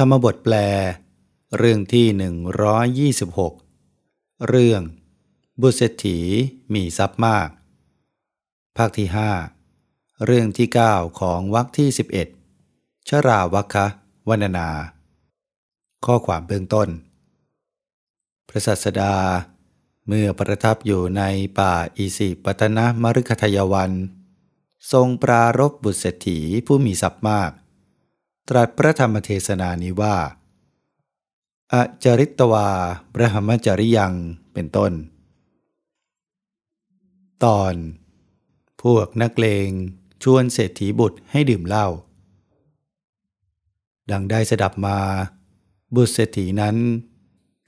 ธรรมบทแปล เรื่องที่ 126 เรื่อง บุเศรษฐีมีทรัพย์มาก ภาคที่ 5 เรื่องที่ 9 ของวรรคที่ 11 ชราวัคะวนนา ข้อความเบื้องต้น พระสัสดา เมื่อประทับอยู่ในป่าอิสิปตนะมฤคทายวัน ทรงปรารบบุตรเศรษฐีผู้มีทรัพย์มาก ตรัสพระธรรมเทศนานี้ว่า อจริตวาบรหมจริยังเป็นต้น ตอน พวกนักเลงชวนเศรษฐีบุตรให้ดื่มเหล้า ดังได้สดับมา บุตรเศรษฐีนั้น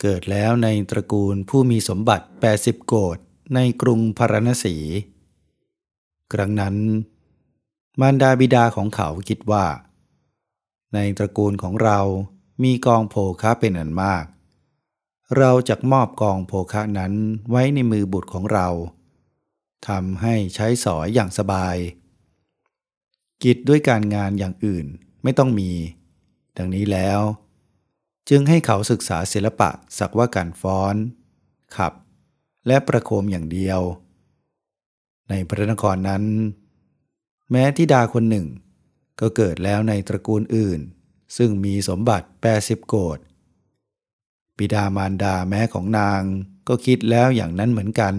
เกิดแล้วในตระกูลผู้มีสมบัติ 80 โกดในกรุงพาราณสี ครั้งนั้น มารดาบิดาของเขาคิดว่า ในตระกูลของเรามีกองโภคะเป็นอันมาก เราจะมอบกองโภคะนั้นไว้ในมือบุตรของเราทำให้ใช้สอยอย่างสบาย กิจด้วยการงานอย่างอื่นไม่ต้องมี ดังนี้แล้ว จึงให้เขาศึกษาศิลปะสักว่าการฟ้อน ขับ และประโคมอย่างเดียว ในพระนครนั้น แม้ทิดาคนหนึ่ง ก็เกิดแล้วในตระกูลอื่น ซึ่งมีสมบัติ 80 โกดปิดามารดาแม้ของนางก็คิดแล้วอย่างนั้นเหมือนกัน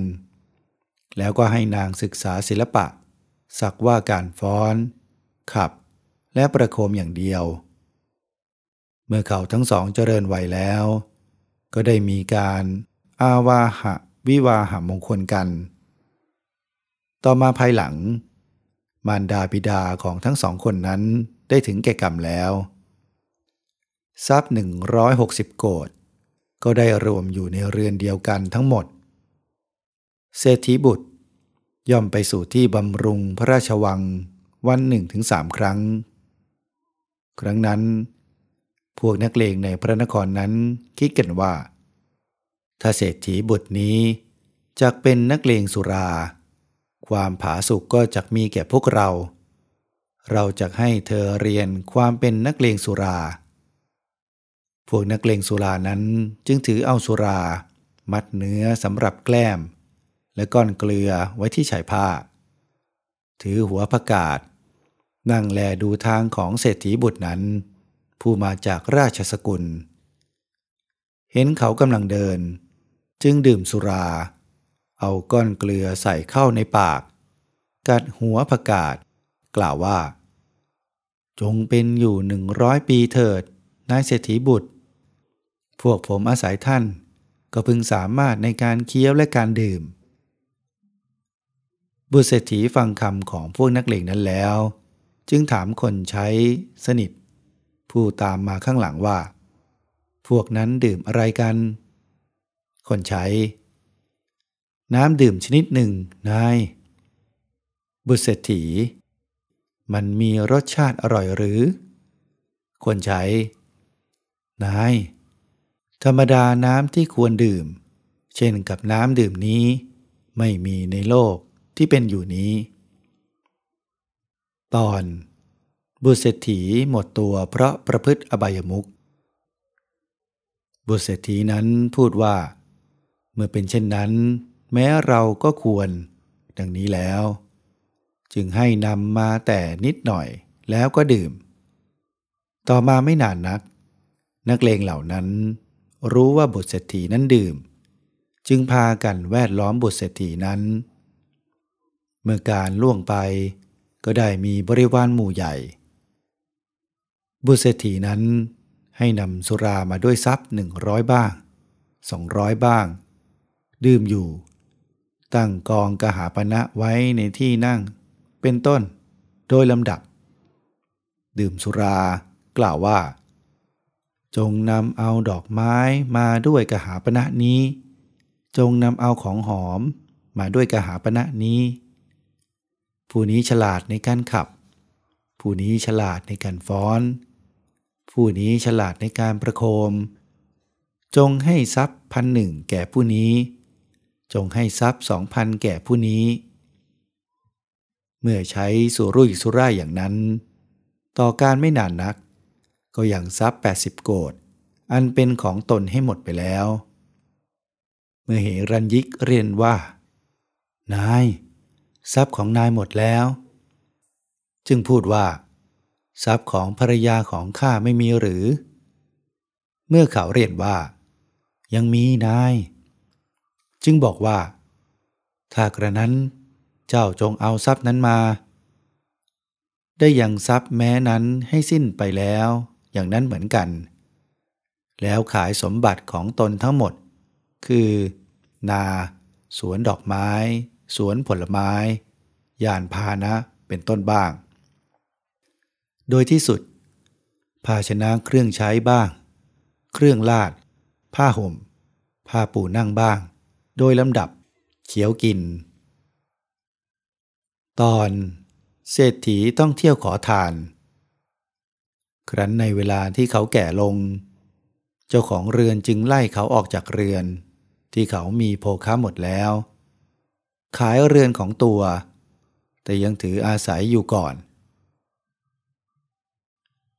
แล้วก็ให้นางศึกษาศิลปะ สักว่าการฟ้อน ขับ และประโคมอย่างเดียว เมื่อเขาทั้งสองเจริญวัยแล้ว ก็ได้มีการอาวาหะวิวาหามงคลกัน ต่อมาภายหลัง มารดาบิดาของทั้งสองคนนั้นได้ถึงแก่กรรมแล้ว ทรัพย์หนึ่งร้อยหกสิบโกดก็ได้รวมอยู่ในเรือนเดียวกันทั้งหมด เศรษฐีบุตร ย่อมไปสู่ที่บำรุงพระราชวังวันหนึ่งถึงสามครั้ง ครั้งนั้น พวกนักเลงในพระนครนั้นคิดกันว่า ถ้าเศรษฐีบุตรนี้จะเป็นนักเลงสุรา ความผาสุกก็จะมีแก่พวกเรา เราจะให้เธอเรียนความเป็นนักเลงสุรา พวกนักเลงสุรานั้นจึงถือเอาสุรา มัดเนื้อสำหรับแกล้ม และก้อนเกลือไว้ที่ชายผ้า ถือหัวประกาศ นั่งแลดูทางของเศรษฐีบุตรนั้น ผู้มาจากราชสกุล เห็นเขากำลังเดิน จึงดื่มสุรา เอาก้อนเกลือใส่เข้าในปาก กัดหัวผักกาดกล่าวว่า จงเป็นอยู่หนึ่งร้อยปีเถิด นายเศรษฐีบุตร พวกผมอาศัยท่าน ก็พึงสามารถในการเคี้ยวและการดื่ม บุตรเศรษฐีฟังคำของพวกนักเลงนั้นแล้ว จึงถามคนใช้สนิท ผู้ตามมาข้างหลังว่า พวกนั้นดื่มอะไรกัน คนใช้ น้ำดื่มชนิดหนึ่งนาย บุเศรษฐีมันมีรสชาติอร่อยหรือ ควรใช้ นาย ธรรมดาน้ำที่ควรดื่ม เช่นกับน้ำดื่มนี้ ไม่มีในโลกที่เป็นอยู่นี้ ตอน บุตรเศรษฐีหมดตัวเพราะประพฤติอบายมุขบุตรเศรษฐีนั้นพูดว่า เมื่อเป็นเช่นนั้น แม้เราก็ควร ดังนี้แล้ว จึงให้นำมาแต่นิดหน่อยแล้วก็ดื่ม ต่อมาไม่นานนัก นักเลงเหล่านั้น รู้ว่าบุตรเศรษฐีนั้นดื่ม จึงพากันแวดล้อมบุตรเศรษฐีนั้น เมื่อการล่วงไปก็ได้มีบริวารหมู่ใหญ่ บุตรเศรษฐีนั้นให้นำสุรามาด้วยทรัพย์หนึ่งร้อยบ้างสองร้อยบ้าง ดื่มอยู่ ตั้งกองกหาปณะไว้ในที่นั่ง เป็นต้น โดยลำดับ ดื่มสุรากล่าวว่า จงนำเอาดอกไม้มาด้วยกหาปณะนี้ จงนำเอาของหอมมาด้วยกหาปณะนี้ ผู้นี้ฉลาดในการขับ ผู้นี้ฉลาดในการฟ้อน ผู้นี้ฉลาดในการประโคม จงให้ทรัพย์พันหนึ่งแก่ผู้นี้ จงให้ทรัพย์สองพันแก่ผู้นี้ เมื่อใช้สุรุ่ยสุร่ายอย่างนั้น ต่อการไม่นานนัก ก็ยังทรัพย์ 80 โกดอันเป็นของตนให้หมดไปแล้ว เมื่อเหรัญยิกเรียนว่า นาย ทรัพย์ของนายหมดแล้ว จึงพูดว่า ทรัพย์ของภรรยาของข้าไม่มีหรือ เมื่อเขาเรียนว่า ยังมีนาย จึงบอกว่า ถ้ากระนั้นเจ้าจงเอาทรัพย์นั้นมา ได้ยังทรัพย์แม้นั้นให้สิ้นไปแล้ว อย่างนั้นเหมือนกัน แล้วขายสมบัติของตนทั้งหมด คือ นา สวนดอกไม้ สวนผลไม้ ยานพาหนะเป็นต้นบ้าง โดยที่สุด ภาชนะเครื่องใช้บ้าง เครื่องลาด ผ้าห่มผ้าปูนั่งบ้าง โดยลำดับเขียวกิน ตอนเศรษฐีต้องเที่ยวขอทาน ครั้นในเวลาที่เขาแก่ลง เจ้าของเรือนจึงไล่เขาออกจากเรือน ที่เขามีโภค้าหมดแล้ว ขายเรือนของตัว แต่ยังถืออาศัยอยู่ก่อน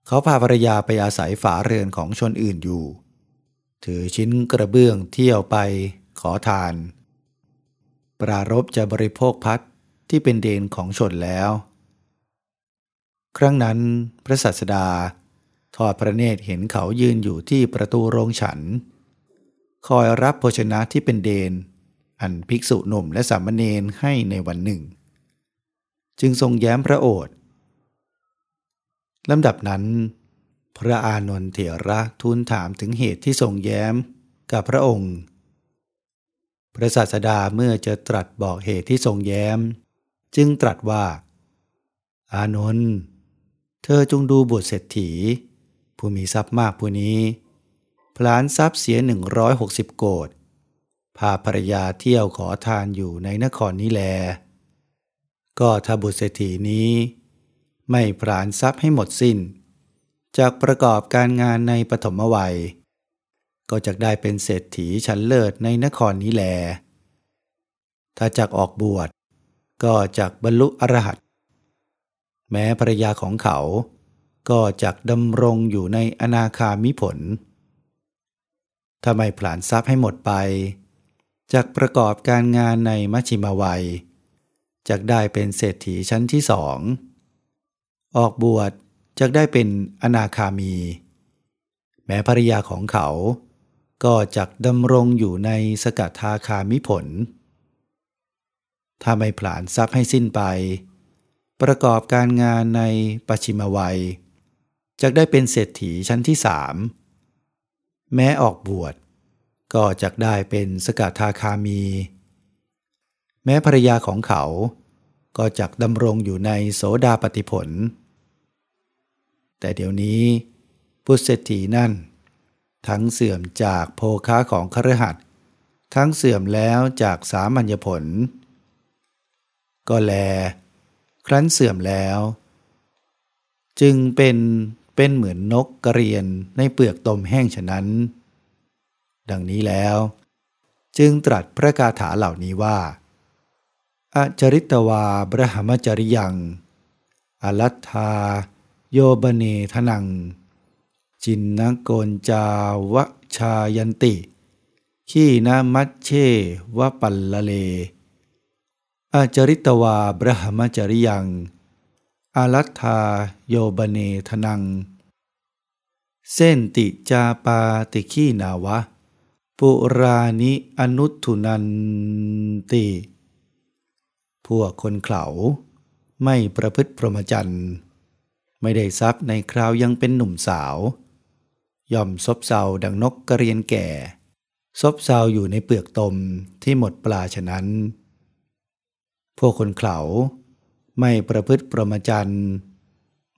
เขาพาภรรยาไปอาศัยฝาเรือนของชนอื่นอยู่ ถือชิ้นกระเบื้องเที่ยวไป ขอทาน ปรารบจะบริโภคพัดที่เป็นเดนของชนแล้ว ครั้งนั้นพระสัสดาทอดพระเนตรเห็นเขายืนอยู่ที่ประตูโรงฉัน คอยรับโภชนะที่เป็นเดน อันภิกษุหนุ่มและสามเณรให้ในวันหนึ่ง จึงทรงแย้มพระโอษฐ์ลำดับนั้น พระอานนทเถระทูลถามถึงเหตุที่ทรงแย้มกับพระองค์ พระศาสดาเมื่อจะตรัสบอกเหตุที่ทรงแย้ม จึงตรัสว่า อานนท์เธอจงดูบุตรเศรษฐี ผู้มีทรัพย์มากผู้นี้ พลานทรัพย์เสียหนึ่งร้อยหกสิบโกดพาภรรยาเที่ยวขอทานอยู่ในนครนี้แล ก็ถ้าบุตรเศรษฐีนี้ ไม่พรานทรัพย์ให้หมดสิน้นจากประกอบการงานในปฐมวัย ก็จะได้เป็นเศรษฐีชั้นเลิศในนครนี้แล ถ้าจากออกบวชก็จากบรรลุอรหัตแม้ภรยาของเขา ก็จากดำรงอยู่ในอนาคามิผลถ้าไม่ผลานทรัพย์ให้หมดไปจากประกอบการงานในมัชชิมาวัยจากได้เป็นเศรษฐีชั้นที่สอง ออกบวชจากได้เป็นอนาคามี แม้ภรรยาของเขา ก็จากดำรงอยู่ในสกัทาคามิผล ถ้าไม่ผลาญทรัพย์ให้สิ้นไป ประกอบการงานในปัชิมวัยจะได้เป็นเศรษฐีชั้นที่สามแม้ออกบวชก็จะได้เป็นสกัทาคามี แม้ภรรยาของเขา ก็จักดำรงอยู่ในโสดาปฏิผล แต่เดี๋ยวนี้ พุทธเศรษฐีนั่น ทั้งเสื่อมจากโภคาของครหัสทั้งเสื่อมแล้วจากสามัญญผล ก็แล ครั้นเสื่อมแล้ว จึงเป็นเป็นเหมือนนกกระเรียนในเปลือกตมแห้งฉะนั้น ดังนี้แล้ว จึงตรัสพระคาถาเหล่านี้ว่าอจริตวาบรหมจริยัง อลัทธา โยบเนทนัง จินนโกนจาวชายันติ ขีนามัชเชวปัลละเล อาจริตวาบรหมจริยัง อารัธาโยบเนทนัง เส้นติจาปาติขีนาวะ ปุรานิอนุทุนันติ พวกคนเขาไม่ประพฤติพรหมจรรย์ไม่ได้ทรัพย์ในคราวยังเป็นหนุ่มสาว ย่อมซบเซาดังนกกระเรียนแก่ ซบเซาอยู่ในเปลือกตมที่หมดปลาฉะนั้น พวกคนเขาไม่ประพฤติประมจัน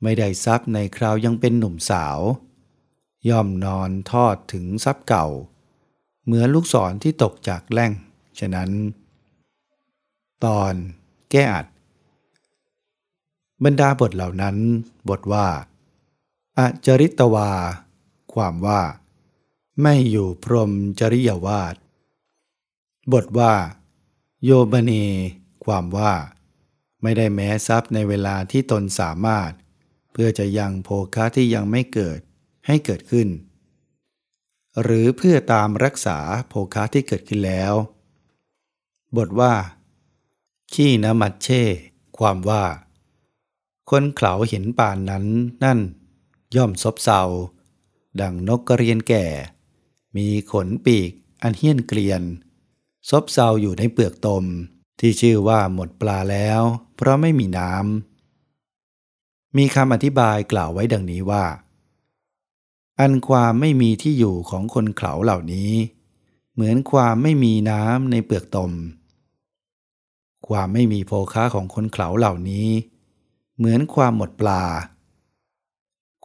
ไม่ได้ทรัพย์ในคราวยังเป็นหนุ่มสาว ย่อมนอนทอดถึงทรัพย์เก่า เหมือนลูกศรที่ตกจากแล่ง ฉะนั้น ตอนแก้อัด บรรดาบทเหล่านั้น บทว่าอจริตวา ความว่า ไม่อยู่พรมจริยวาดบทว่า โยบเน ความว่า ไม่ได้แม้ทรัพย์ในเวลาที่ตนสามารถ เพื่อจะยังโภคะที่ยังไม่เกิดให้เกิดขึ้น หรือเพื่อตามรักษาโภคะที่เกิดขึ้นแล้ว บทว่า ขี้นมัดเช่ ความว่า คนเขาเห็นป่านนั้นนั่น ย่อมซบเซา ดังนกกระเรียนแก่ มีขนปีกอันเฮี้ยนเกลียน ซบเซาอยู่ในเปลือกตม ที่ชื่อว่าหมดปลาแล้ว เพราะไม่มีน้ำ มีคำอธิบายกล่าวไว้ดังนี้ว่า อันความไม่มีที่อยู่ของคนเขาเหล่านี้ เหมือนความไม่มีน้ำในเปลือกตม ความไม่มีโภค้าของคนเขาเหล่านี้ เหมือนความหมดปลา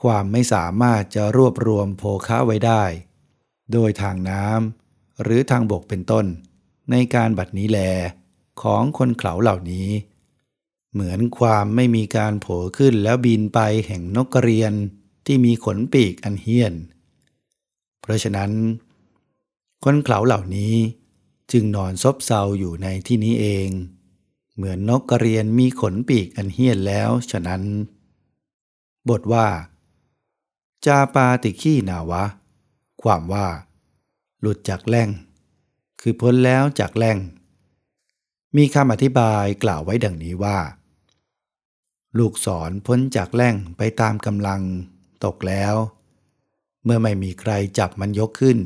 ความไม่สามารถจะรวบรวมโภค้าไว้ได้ โดยทางน้ำหรือทางบกเป็นต้น ในการบัดนี้แลของคนเขาเหล่านี้ เหมือนความไม่มีการโผล่ขึ้นแล้วบินไปแห่งนกกระเรียนที่มีขนปีกอันเฮี้ยน เพราะฉะนั้น คนเขาเหล่านี้จึงนอนซบเซาอยู่ในที่นี้เอง เหมือนนกกระเรียนมีขนปีกอันเฮี้ยนแล้วฉะนั้น บทว่า จาปาติขี้นาวะ ความว่า หลุดจากแล่ง คือพ้นแล้วจากแล่ง มีคำอธิบายกล่าวไว้ดังนี้ว่า ลูกศรพ้นจากแล่งไปตามกำลัง ตกแล้ว เมื่อไม่มีใครจับมันยกขึ้น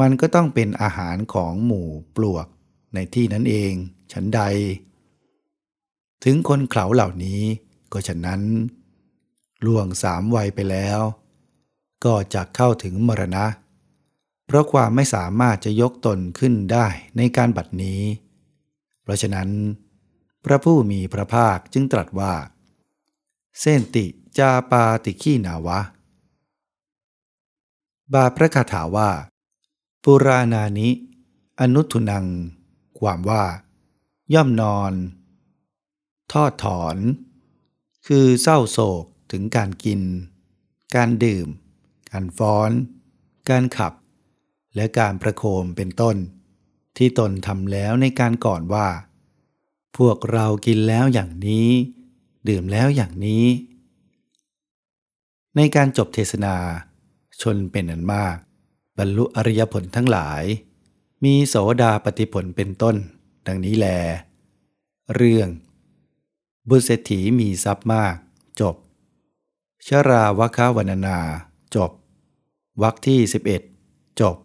มันก็ต้องเป็นอาหารของหมู่ปลวกในที่นั้นเอง ฉันใด ถึงคนเขาเหล่านี้ก็ฉะนั้น ล่วงสามวัยไปแล้ว ก็จะเข้าถึงมรณะ เพราะความไม่สามารถจะยกตนขึ้นได้ในการบัดนี้ เพราะฉะนั้น พระผู้มีพระภาคจึงตรัสว่า เส้นติจาปาติขีนาวะ บาพระคาถาว่า ปุรานานิ อนุทุนัง ความว่า ย่อมนอน ทอดถอน คือเศร้าโศก ถึงการกิน การดื่ม การฟ้อน การขับ และการประโคมเป็นต้น ที่ตนทำแล้วในการก่อนว่า พวกเรากินแล้วอย่างนี้ ดื่มแล้วอย่างนี้ ในการจบเทศนาชนเป็นอันมาก บรรลุอริยผลทั้งหลาย มีโสดาปฏิผลเป็นต้น ดังนี้แล เรื่อง บุเศรษฐีมีทรัพย์มากจบ ชราวคาวรรณนา จบวรรคที่ 11 จบ